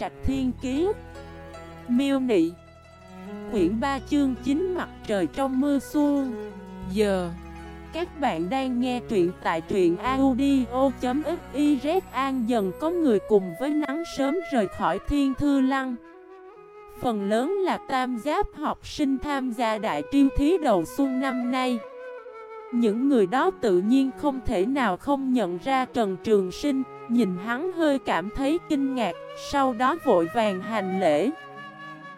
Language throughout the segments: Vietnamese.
Trạch Thiên Kiế Miêu Nị. Quyển 3 chương 9 Mặt trời trong mưa xuân. Giờ Các bạn đang nghe truyện tại truyện audio.xyz An. Dần có người cùng với nắng sớm rời khỏi Thiên Thư Lăng. Phần lớn là tam giáp học sinh tham gia đại triêu thí đầu xuân năm nay. Những người đó tự nhiên không thể nào không nhận ra Trần Trường Sinh. Nhìn hắn hơi cảm thấy kinh ngạc, Sau đó vội vàng hành lễ.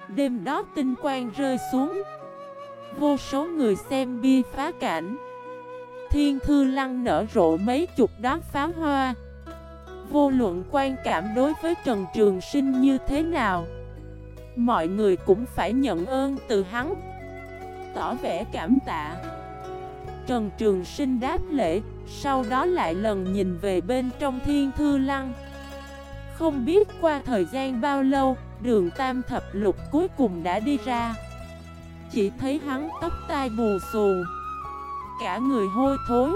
Đêm đó tinh quang rơi xuống. Vô số người xem bia phá cảnh. Thiên thư lăng nở rộ mấy chục đám pháo hoa. Vô luận quan cảm đối với Trần Trường Sinh như thế nào, Mọi người cũng phải nhận ơn từ hắn. Tỏ vẻ cảm tạ. Trần Trường Sinh đáp lễ. Sau đó lại lần nhìn về bên trong thiên thư lăng. Không biết qua thời gian bao lâu, Đường tam thập lục cuối cùng đã đi ra. Chỉ thấy hắn tóc tai bù xù, Cả người hôi thối.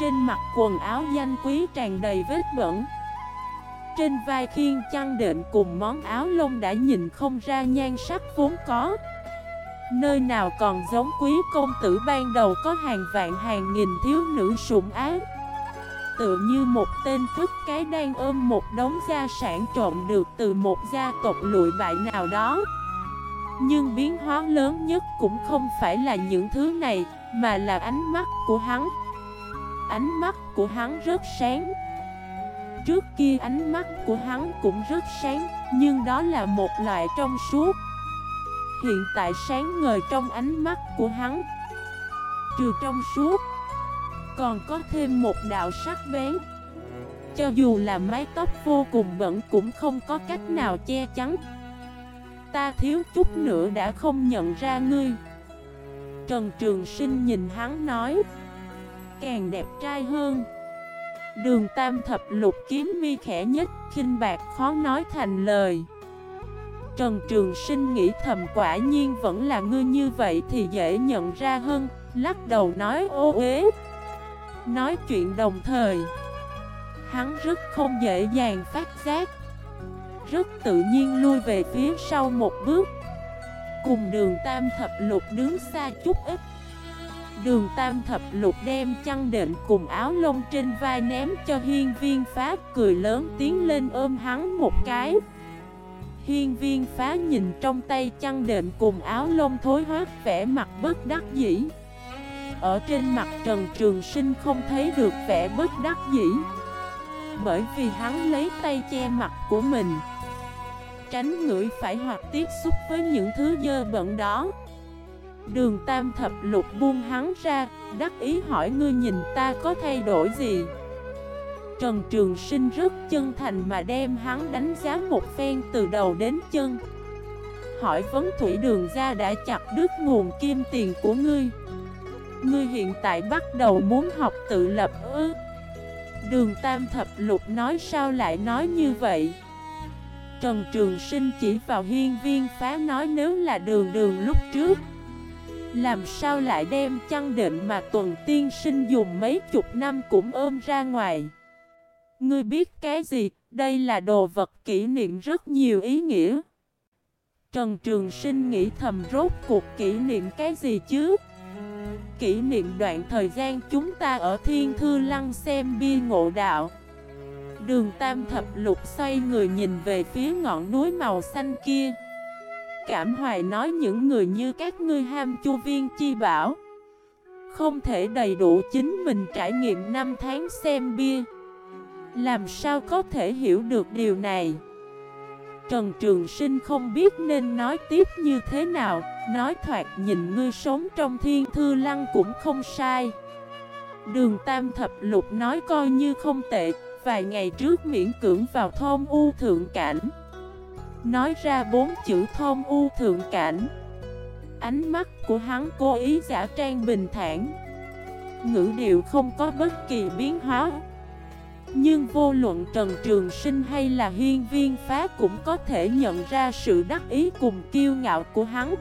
Trên mặt quần áo danh quý tràn đầy vết bẩn. Trên vai khiên chăn đệm cùng món áo lông đã nhìn không ra nhan sắc vốn có. Nơi nào còn giống quý công tử ban đầu có hàng vạn hàng nghìn thiếu nữ sủng ác Tựa như một tên thức cái đang ôm một đống gia sản trộm được từ một gia tộc lụi bại nào đó. Nhưng biến hóa lớn nhất cũng không phải là những thứ này, Mà là ánh mắt của hắn. Ánh mắt của hắn rất sáng. Trước kia ánh mắt của hắn cũng rất sáng, Nhưng đó là một loại trong suốt. Hiện tại sáng ngời trong ánh mắt của hắn. Trừ trong suốt, Còn có thêm một đạo sắc bén. Cho dù là mái tóc vô cùng bẩn cũng không có cách nào che chắn. Ta thiếu chút nữa đã không nhận ra ngươi. Trần Trường Sinh nhìn hắn nói, Càng đẹp trai hơn. Đường tam thập lục kiếm mi khẽ nhất khinh bạc khó nói thành lời. Trần Trường Sinh nghĩ thầm quả nhiên vẫn là ngươi như vậy thì dễ nhận ra hơn. Lắc đầu nói, ô uế. Nói chuyện đồng thời, Hắn rất không dễ dàng phát giác. Rất tự nhiên lui về phía sau một bước. Cùng đường tam thập lục đứng xa chút ít. Đường tam thập lục đem chăn đệm cùng áo lông trên vai ném cho hiên viên phát Cười lớn tiến lên ôm hắn một cái. Hiên viên phá nhìn trong tay chăn đệm cùng áo lông thối hoát vẻ mặt bất đắc dĩ. Ở trên mặt Trần Trường Sinh không thấy được vẻ bất đắc dĩ, Bởi vì hắn lấy tay che mặt của mình, Tránh ngửi phải hoặc tiếp xúc với những thứ dơ bẩn đó. Đường tam thập lục buông hắn ra, Đắc ý hỏi, ngươi nhìn ta có thay đổi gì? Trần Trường Sinh rất chân thành mà đem hắn đánh giá một phen từ đầu đến chân. Hỏi vấn thủy đường ra đã chặt đứt nguồn kim tiền của ngươi. Ngươi hiện tại bắt đầu muốn học tự lập ư? Đường Tam Thập Lục nói sao lại nói như vậy? Trần Trường Sinh chỉ vào hiên viên phá nói nếu là đường đường lúc trước, Làm sao lại đem chăn định mà tuần tiên sinh dùng mấy chục năm cũng ôm ra ngoài? Ngươi biết cái gì, đây là đồ vật kỷ niệm rất nhiều ý nghĩa. Trần Trường Sinh nghĩ thầm rốt cuộc kỷ niệm cái gì chứ? Kỷ niệm đoạn thời gian chúng ta ở Thiên Thư Lăng xem bia ngộ đạo. Đường Tam Thập Lục xoay người nhìn về phía ngọn núi màu xanh kia. Cảm hoài nói những người như các ngươi ham chu viên chi bảo. Không thể đầy đủ chính mình trải nghiệm năm tháng xem bia. Làm sao có thể hiểu được điều này? Trần Trường Sinh không biết nên nói tiếp như thế nào. Nói thoạt nhìn ngươi sống trong thiên thư lăng cũng không sai. Đường Tam Thập Lục nói coi như không tệ. Vài ngày trước miễn cưỡng vào thôn U Thượng Cảnh. Nói ra bốn chữ thôn U Thượng Cảnh. Ánh mắt của hắn cố ý giả trang bình thản. Ngữ điệu không có bất kỳ biến hóa nhưng vô luận Trần Trường Sinh hay là hiên viên phá cũng có thể nhận ra sự đắc ý cùng kiêu ngạo của hắn.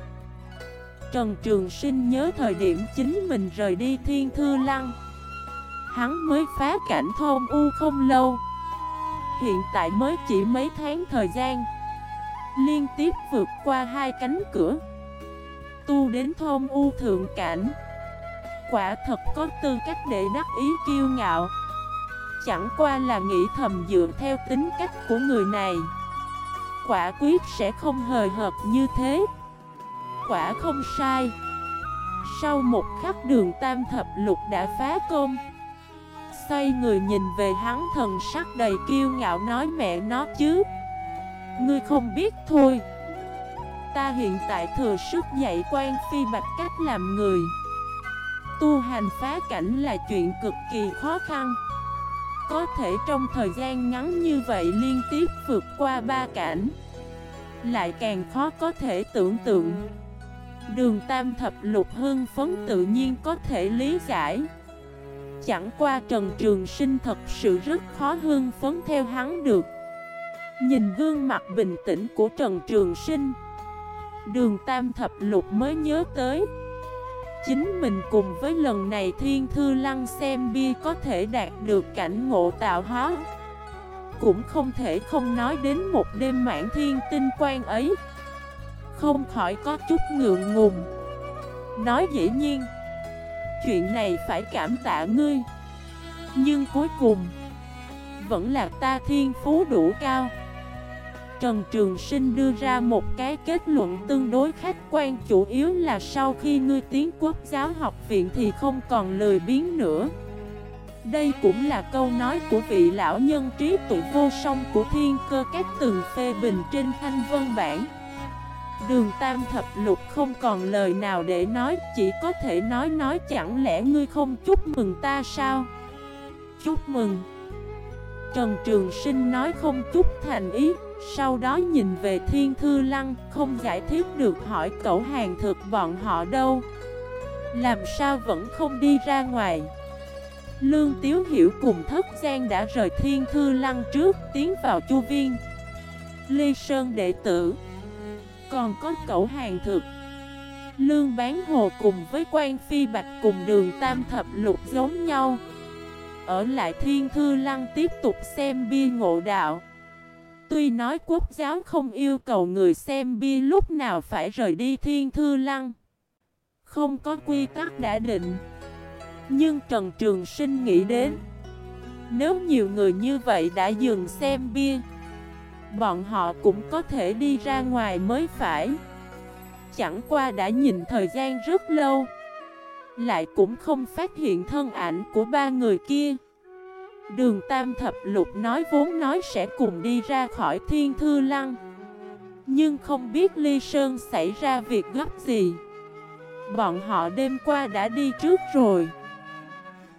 Trần Trường Sinh nhớ thời điểm chính mình rời đi Thiên Thư Lăng. Hắn mới phá cảnh thôn U không lâu. Hiện tại mới chỉ mấy tháng thời gian. Liên tiếp vượt qua hai cánh cửa. Tu đến thôn u thượng cảnh. Quả thật có tư cách để đắc ý kiêu ngạo. Chẳng qua là nghĩ thầm dựa theo tính cách của người này. Quả quyết sẽ không hời hợt như thế. Quả không sai. Sau một khắc đường tam thập lục đã phá công. Xoay người nhìn về hắn thần sắc đầy kiêu ngạo nói mẹ nó chứ. Ngươi không biết thôi. Ta hiện tại thừa sức dạy quan phi bạch cách làm người. Tu hành phá cảnh là chuyện cực kỳ khó khăn. Có thể trong thời gian ngắn như vậy liên tiếp vượt qua ba cảnh, Lại càng khó có thể tưởng tượng. Đường tam thập lục hưng phấn tự nhiên có thể lý giải. Chẳng qua Trần Trường Sinh thật sự rất khó hưng phấn theo hắn được. Nhìn gương mặt bình tĩnh của Trần Trường Sinh, Đường Tam Thập Lục mới nhớ tới. Chính mình cùng với lần này Thiên Thư Lăng xem bia có thể đạt được cảnh ngộ tạo hóa. Cũng không thể không nói đến một đêm mãn thiên tinh quan ấy. Không khỏi có chút ngượng ngùng. Nói dĩ nhiên, Chuyện này phải cảm tạ ngươi. Nhưng cuối cùng, Vẫn là ta thiên phú đủ cao. Trần Trường Sinh đưa ra một cái kết luận tương đối khách quan chủ yếu là sau khi ngươi tiến quốc giáo học viện thì không còn lười biếng nữa. Đây cũng là câu nói của vị lão nhân trí tuệ vô song của thiên cơ các từng phê bình trên thanh vân bản. Đường Tam Thập Lục không còn lời nào để nói, chỉ có thể nói nói chẳng lẽ ngươi không chúc mừng ta sao? Chúc mừng! Trần Trường Sinh nói không chút thành ý, sau đó nhìn về Thiên Thư Lăng, không giải thích được hỏi cậu hàng thực bọn họ đâu. Làm sao vẫn không đi ra ngoài? Lương Tiếu Hiểu cùng Thất Giang đã rời Thiên Thư Lăng trước, tiến vào Chu Viên. Lê Sơn đệ tử Còn có cậu hàng thực Lương Bán Hồ cùng với quan Phi Bạch cùng đường Tam Thập Lục giống nhau ở lại Thiên Thư Lăng tiếp tục xem bia ngộ đạo Tuy nói quốc giáo không yêu cầu người xem bia lúc nào phải rời đi Thiên Thư Lăng. Không có quy tắc đã định. Nhưng Trần Trường Sinh nghĩ đến, Nếu nhiều người như vậy đã dừng xem bia, Bọn họ cũng có thể đi ra ngoài mới phải. Chẳng qua đã nhìn thời gian rất lâu, lại cũng không phát hiện thân ảnh của ba người kia. Đường Tam Thập Lục nói vốn nói sẽ cùng đi ra khỏi Thiên Thư Lăng. Nhưng không biết Ly Sơn xảy ra việc gấp gì. Bọn họ đêm qua đã đi trước rồi.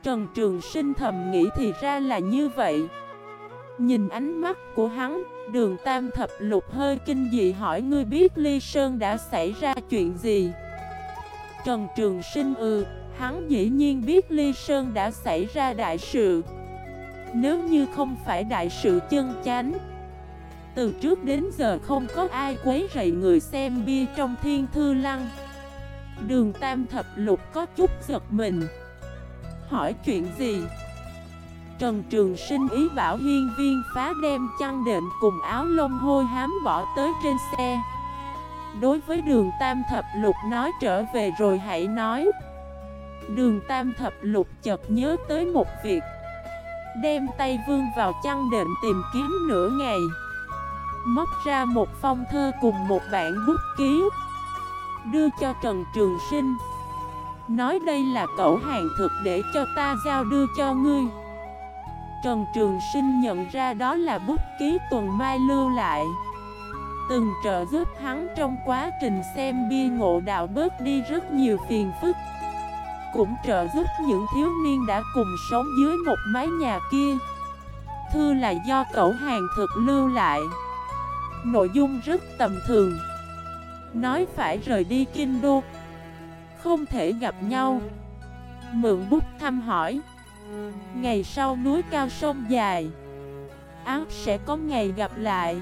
Trần Trường Sinh thầm nghĩ thì ra là như vậy. Nhìn ánh mắt của hắn Đường Tam Thập Lục hơi kinh dị hỏi ngươi biết Ly Sơn đã xảy ra chuyện gì? Trần Trường Sinh ừ, hắn dĩ nhiên biết Ly Sơn đã xảy ra đại sự. Nếu như không phải đại sự chân chánh, Từ trước đến giờ không có ai quấy rầy người xem bia trong thiên thư lăng. Đường Tam Thập Lục có chút giật mình, Hỏi chuyện gì? Trần Trường Sinh ý bảo hiên viên phá đem chăn đệm cùng áo lông hôi hám bỏ tới trên xe. Đối với đường Tam Thập Lục nói trở về rồi hãy nói. Đường Tam Thập Lục chợt nhớ tới một việc. Đem tay vương vào chăn đệm tìm kiếm nửa ngày. Móc ra một phong thơ cùng một bản bút ký. Đưa cho Trần Trường Sinh. Nói đây là cậu hàng thực để cho ta giao đưa cho ngươi. Trần Trường Sinh nhận ra đó là bút ký tuần mai lưu lại. Từng trợ giúp hắn trong quá trình xem bia ngộ đạo bớt đi rất nhiều phiền phức. Cũng trợ giúp những thiếu niên đã cùng sống dưới một mái nhà kia. Thư là do cậu hàng thực lưu lại. Nội dung rất tầm thường. Nói phải rời đi kinh đô Không thể gặp nhau. Mượn bút thăm hỏi. Ngày sau núi cao sông dài. Áo sẽ có ngày gặp lại.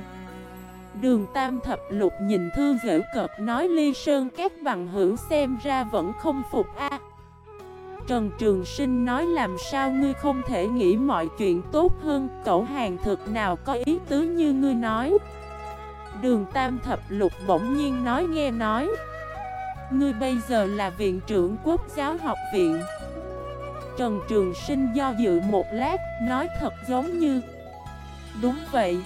Đường Tam Thập Lục nhìn thư dễ cợt nói ly sơn các bằng hữu xem ra vẫn không phục a. Trần Trường Sinh nói làm sao ngươi không thể nghĩ mọi chuyện tốt hơn? Cậu hàng thực nào có ý tứ như ngươi nói? Đường Tam Thập Lục bỗng nhiên nói nghe nói. Ngươi bây giờ là viện trưởng quốc giáo học viện. Trần Trường Sinh do dự một lát, Nói thật giống như, Đúng vậy.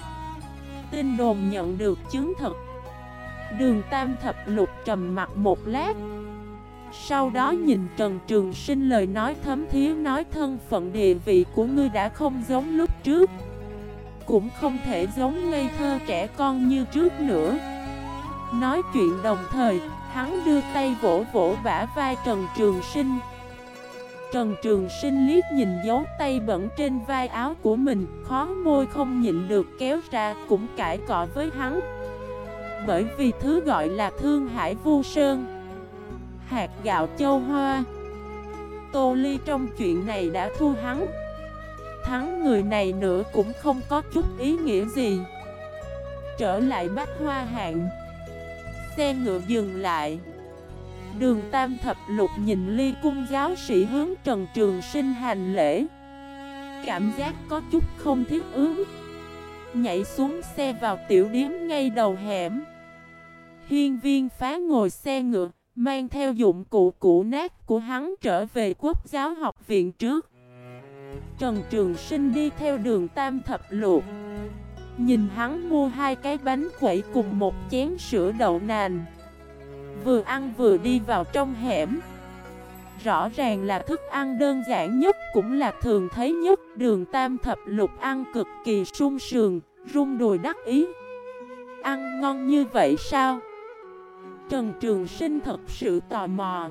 Tin đồn nhận được chứng thật Đường Tam Thập Lục trầm mặt một lát. Sau đó nhìn Trần Trường Sinh lời nói thấm thía nói thân phận địa vị của ngươi đã không giống lúc trước. Cũng không thể giống ngây thơ trẻ con như trước nữa. Nói chuyện đồng thời, hắn đưa tay vỗ vỗ vả vai Trần Trường Sinh. Trần Trường Sinh liếc nhìn dấu tay bẩn trên vai áo của mình Khó môi không nhịn được kéo ra cũng cãi cọ với hắn. Bởi vì thứ gọi là Thương Hải Vu Sơn Hạt gạo châu hoa. Tô Ly trong chuyện này đã thua hắn. Thắng người này nữa cũng không có chút ý nghĩa gì. Trở lại bách hoa hạng. Xe ngựa dừng lại. Đường Tam Thập Lục nhìn ly cung giáo sĩ hướng Trần Trường Sinh hành lễ. Cảm giác có chút không thiết ứng. Nhảy xuống xe vào tiểu điếm ngay đầu hẻm. Hiên viên phá ngồi xe ngựa Mang theo dụng cụ cũ nát của hắn trở về quốc giáo học viện trước. Trần Trường Sinh đi theo đường Tam Thập Lục Nhìn hắn mua hai cái bánh quẩy cùng một chén sữa đậu nành. Vừa ăn vừa đi vào trong hẻm. Rõ ràng là thức ăn đơn giản nhất cũng là thường thấy nhất. Đường tam thập lục ăn cực kỳ sung sườn, rung đùi đắc ý. Ăn ngon như vậy sao? Trần Trường Sinh thật sự tò mò.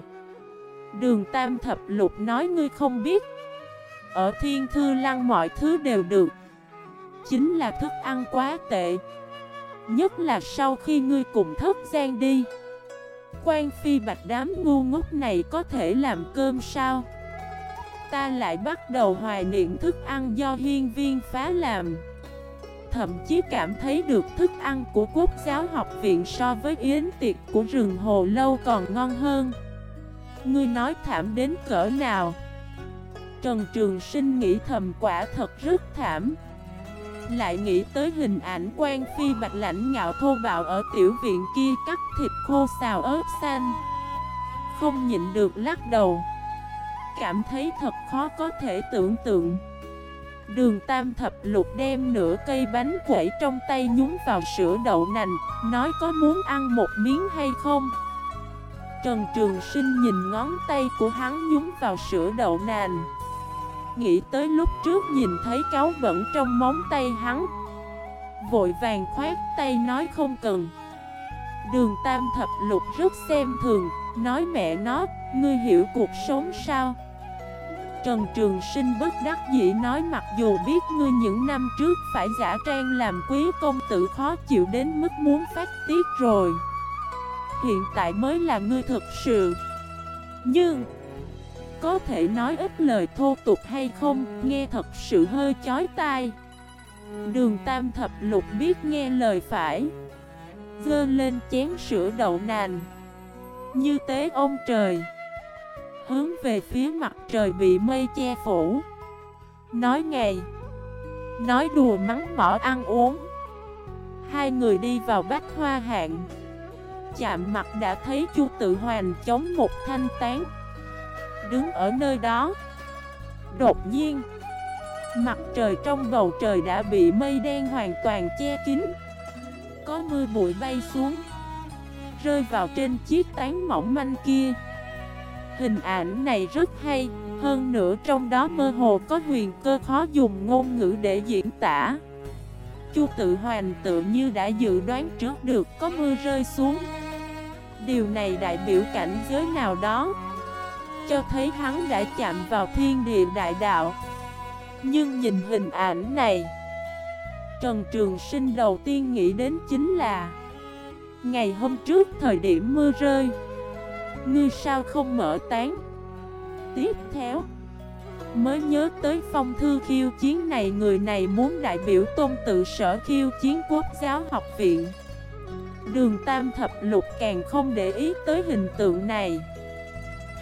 Đường tam thập lục nói, ngươi không biết, Ở thiên thư lăng mọi thứ đều được. Chính là thức ăn quá tệ, Nhất là sau khi ngươi cùng thất gian đi. Quan phi bạch đám ngu ngốc này có thể làm cơm sao? Ta lại bắt đầu hoài niệm thức ăn do hiên viên phá làm. Thậm chí cảm thấy được thức ăn của quốc giáo học viện so với yến tiệc của rừng hồ lâu còn ngon hơn. Ngươi nói thảm đến cỡ nào? Trần Trường Sinh nghĩ thầm quả thật rất thảm. Lại nghĩ tới hình ảnh quan phi bạch lãnh ngạo thô bạo ở tiểu viện kia cắt thịt khô xào ớt xanh. Không nhịn được lắc đầu. Cảm thấy thật khó có thể tưởng tượng. Đường tam thập lục đem nửa cây bánh quẩy trong tay nhúng vào sữa đậu nành Nói có muốn ăn một miếng hay không? Trần Trường Sinh nhìn ngón tay của hắn nhúng vào sữa đậu nành. Nghĩ tới lúc trước nhìn thấy cáo bẩn trong móng tay hắn. Vội vàng khoát tay nói không cần. Đường tam thập lục rất xem thường Nói mẹ nó, ngươi hiểu cuộc sống sao? Trần Trường Sinh bất đắc dĩ nói mặc dù biết ngươi những năm trước phải giả trang làm quý công tử khó chịu đến mức muốn phát tiết rồi Hiện tại mới là ngươi thực sự. Nhưng có thể nói ít lời thô tục hay không, nghe thật sự hơi chói tai. Đường tam thập lục biết nghe lời phải Dơ lên chén sữa đậu nành. Như tế ông trời Hướng về phía mặt trời bị mây che phủ. Nói ngày, Nói đùa mắng mỏ ăn uống. Hai người đi vào bách hoa hạng. Chạm mặt đã thấy chu tự hoàn chống một thanh tán. Đứng ở nơi đó. Đột nhiên, Mặt trời trong bầu trời đã bị mây đen hoàn toàn che kín. Có mưa bụi bay xuống, Rơi vào trên chiếc tán mỏng manh kia. Hình ảnh này rất hay, Hơn nữa trong đó mơ hồ có huyền cơ khó dùng ngôn ngữ để diễn tả. Chu tự hoàn tự như đã dự đoán trước được, có mưa rơi xuống. Điều này đại biểu cảnh giới nào đó, cho thấy hắn đã chạm vào thiên địa đại đạo. Nhưng nhìn hình ảnh này, Trần Trường Sinh đầu tiên nghĩ đến chính là, Ngày hôm trước thời điểm mưa rơi Ngươi sao không mở tán? Tiếp theo, Mới nhớ tới phong thư khiêu chiến này, Người này muốn đại biểu tôn tự sở khiêu chiến quốc giáo học viện. Đường Tam Thập Lục càng không để ý tới hình tượng này.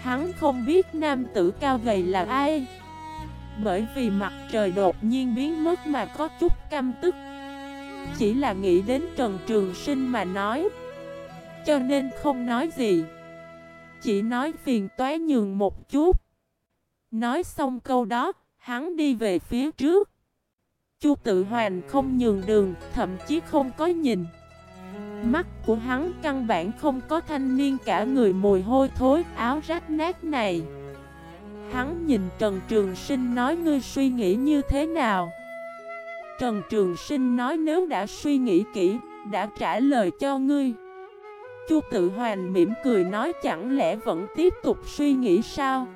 Hắn không biết nam tử cao gầy là ai, Bởi vì mặt trời đột nhiên biến mất mà có chút căm tức. Chỉ là nghĩ đến Trần Trường Sinh mà nói, Cho nên không nói gì. Chỉ nói phiền toái nhường một chút. Nói xong câu đó Hắn đi về phía trước. Chu tự hoàn không nhường đường Thậm chí không có nhìn. Mắt của hắn căn bản không có thanh niên cả người mùi hôi thối áo rách nát này. Hắn nhìn Trần Trường Sinh nói ngươi suy nghĩ như thế nào? Trần Trường Sinh nói nếu đã suy nghĩ kỹ, đã trả lời cho ngươi Chu tự hoàn mỉm cười nói chẳng lẽ vẫn tiếp tục suy nghĩ sao?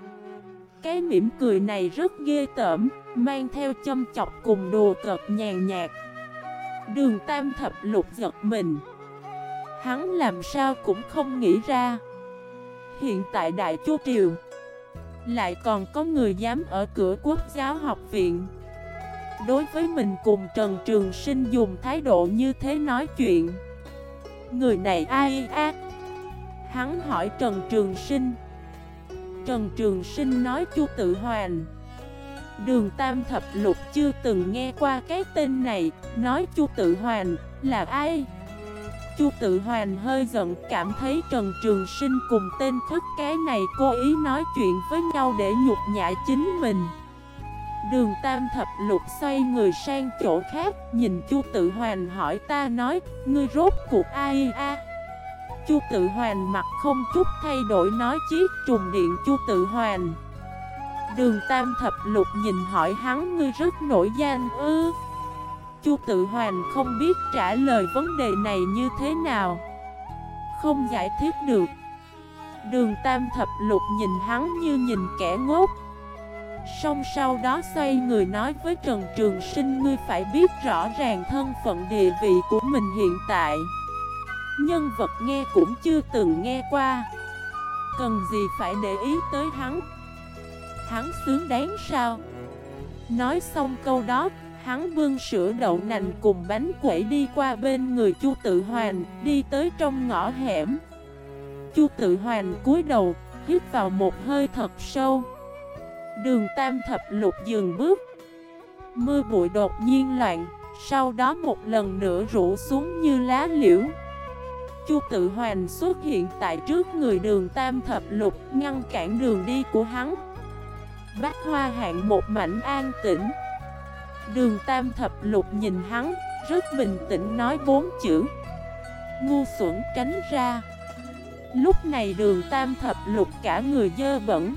Cái mỉm cười này rất ghê tởm, mang theo châm chọc cùng đồ cợt nhàn nhạt. Đường tam thập lục giật mình. Hắn làm sao cũng không nghĩ ra. Hiện tại Đại Chu Triều Lại còn có người dám ở cửa quốc giáo học viện. Đối với mình cùng Trần Trường Sinh dùng thái độ như thế nói chuyện Người này ai ác? Hắn hỏi Trần Trường Sinh. Trần Trường Sinh nói Chu Tự Hoàn. Đường Tam Thập Lục chưa từng nghe qua cái tên này, Nói Chu Tự Hoàn là ai? Chu tự hoàn hơi giận, cảm thấy Trần Trường Sinh cùng tên thức cái này cố ý nói chuyện với nhau để nhục nhã chính mình. Đường Tam Thập Lục xoay người sang chỗ khác, Nhìn Chu Tự Hoàn hỏi ta nói, Ngươi rốt cuộc ai a? Chu Tự Hoàn mặt không chút thay đổi nói chiếc trùng điện Chu Tự Hoàn. Đường Tam Thập Lục nhìn hỏi hắn, ngươi rất nổi danh ư? Chu tự hoàn không biết trả lời vấn đề này như thế nào. Không giải thích được. Đường tam thập lục nhìn hắn như nhìn kẻ ngốc. Xong sau đó xoay người nói với Trần Trường Sinh Ngươi phải biết rõ ràng thân phận địa vị của mình hiện tại Nhân vật nghe cũng chưa từng nghe qua Cần gì phải để ý tới hắn Hắn xứng đáng sao Nói xong câu đó Hắn bưng sữa đậu nành cùng bánh quẩy đi qua bên người Chu Tự Hoàn, đi tới trong ngõ hẻm. Chu Tự Hoàn cúi đầu, hít vào một hơi thật sâu. Đường Tam Thập Lục dừng bước. Mưa bụi đột nhiên loạn, sau đó một lần nữa rủ xuống như lá liễu. Chu Tự Hoàn xuất hiện tại trước người đường Tam Thập Lục, ngăn cản đường đi của hắn. Bách Hoa hạng một mảnh an tĩnh. Đường Tam Thập Lục nhìn hắn, rất bình tĩnh nói bốn chữ Ngu xuẩn tránh ra Lúc này đường Tam Thập Lục cả người dơ bẩn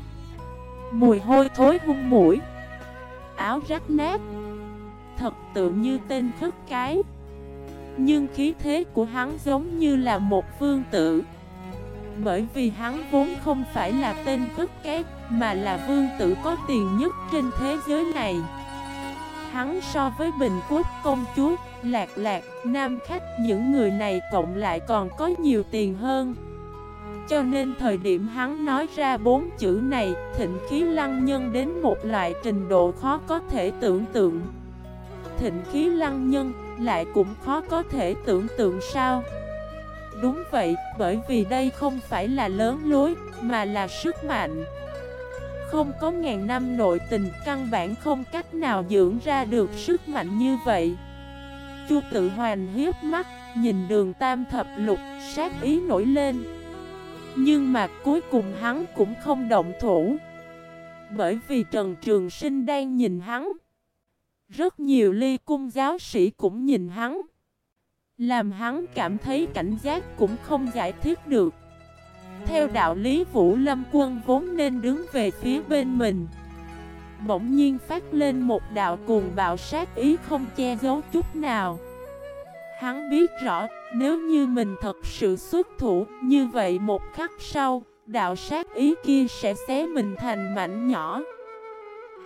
Mùi hôi thối hung mũi. Áo rách nát. Thật tự như tên khất cái. Nhưng khí thế của hắn giống như là một vương tử. Bởi vì hắn vốn không phải là tên khất cái Mà là vương tử có tiền nhất trên thế giới này. Hắn so với Bình Quốc công chúa, Lạc Lạc, Nam Khách những người này cộng lại còn có nhiều tiền hơn. Cho nên thời điểm hắn nói ra bốn chữ này Thịnh khí lăng nhân đến một loại trình độ khó có thể tưởng tượng. Thịnh khí lăng nhân lại cũng khó có thể tưởng tượng sao? Đúng vậy, bởi vì đây không phải là lớn lối, mà là sức mạnh. Không có ngàn năm nội tình căn bản không cách nào dưỡng ra được sức mạnh như vậy. Chu tự hoàn hiếp mắt Nhìn đường tam thập lục sát ý nổi lên. Nhưng mà cuối cùng hắn cũng không động thủ. Bởi vì Trần Trường Sinh đang nhìn hắn. Rất nhiều ly cung giáo sĩ cũng nhìn hắn. Làm hắn cảm thấy cảnh giác cũng không giải thích được. Theo đạo lý Vũ Lâm Quân vốn nên đứng về phía bên mình. Bỗng nhiên phát lên một đạo cuồng bạo sát ý không che giấu chút nào. Hắn biết rõ, nếu như mình thật sự xuất thủ Như vậy một khắc sau, Đạo sát ý kia sẽ xé mình thành mảnh nhỏ.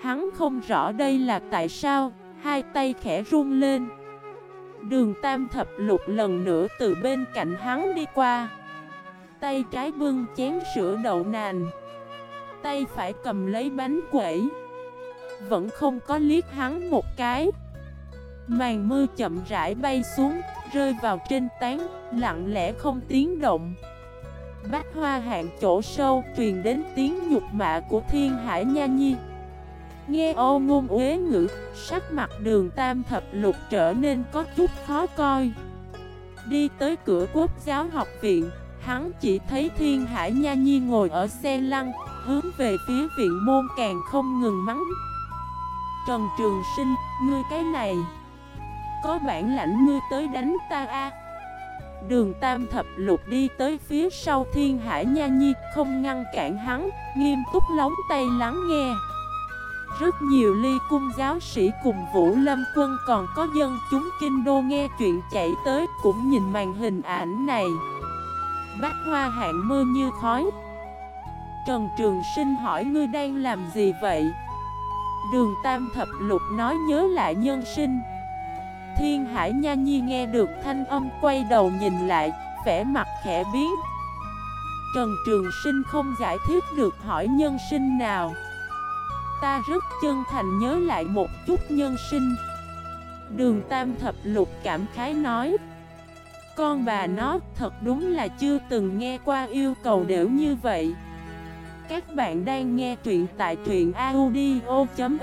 Hắn không rõ đây là tại sao, Hai tay khẽ run lên. Đường tam thập lục lần nữa từ bên cạnh hắn đi qua. Tay trái bưng chén sữa đậu nành. Tay phải cầm lấy bánh quẩy. Vẫn không có liếc hắn một cái. Màn mưa chậm rãi bay xuống Rơi vào trên tán Lặng lẽ không tiếng động. Bách hoa hạng chỗ sâu truyền đến tiếng nhục mạ của thiên hải nha nhi. Nghe ô ngôn uế ngữ, sắc mặt đường tam thập lục trở nên có chút khó coi. Đi tới cửa quốc giáo học viện, hắn chỉ thấy thiên hải nha nhi ngồi ở xe lăn Hướng về phía viện môn càng không ngừng mắng. Trần Trường Sinh, ngươi cái này! Có bản lãnh ngươi tới đánh ta a. Đường Tam Thập Lục đi tới phía sau Thiên Hải Nha Nhi, Không ngăn cản hắn, Nghiêm túc lóng tay lắng nghe. Rất nhiều ly cung giáo sĩ cùng Vũ Lâm Quân Còn có dân chúng kinh đô nghe chuyện chạy tới Cũng nhìn màn hình ảnh này. Bách hoa hạng mưa như khói. Trần Trường Sinh hỏi, ngươi đang làm gì vậy? Đường Tam Thập Lục nói, nhớ lại nhân sinh. Thiên Hải Nha Nhi nghe được thanh âm quay đầu nhìn lại, vẻ mặt khẽ biến. Trần Trường Sinh không giải thích được hỏi nhân sinh nào. Ta rất chân thành nhớ lại một chút nhân sinh. Đường Tam Thập Lục cảm khái nói Con bà nó thật đúng là chưa từng nghe qua yêu cầu đều như vậy. Các bạn đang nghe truyện tại truyện audio.fif